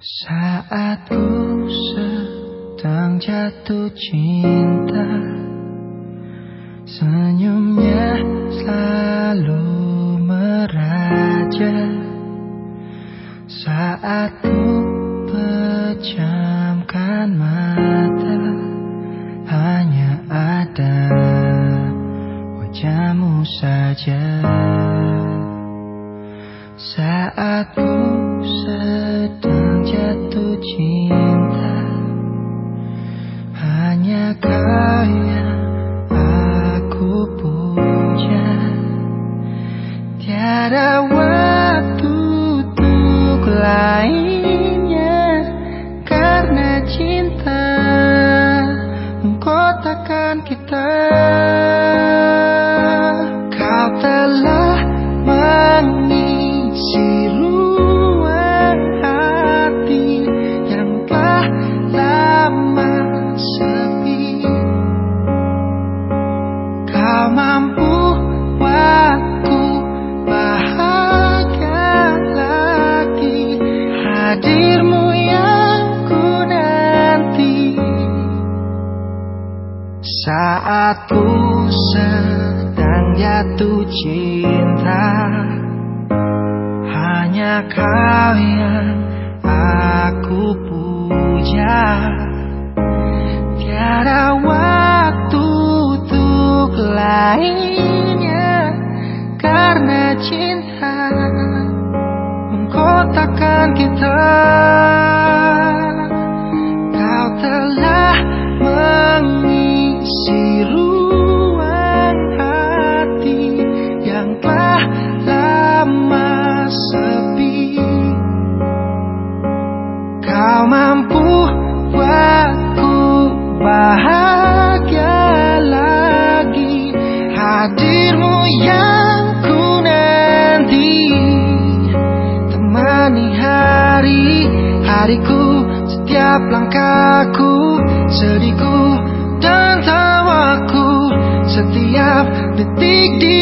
Saat ku sedang jatuh cinta Senyumnya selalu meraja. Saat ku pejamkan mata Hanya ada wajahmu saja. Saat ku sedang cinta. Hanya kau yang aku puja. Tiada mampu buatku bahagia lagi. Hadirmu yang ku nanti. Saat ku sedang jatuh cinta. Hanya kau yang aku lainnya karena cinta mengkotakkan kita. Kau telah mengisi ruang hati yang telah lama sepi. Kau mampu Setiap langkahku Sedihku dan tawaku Setiap detik di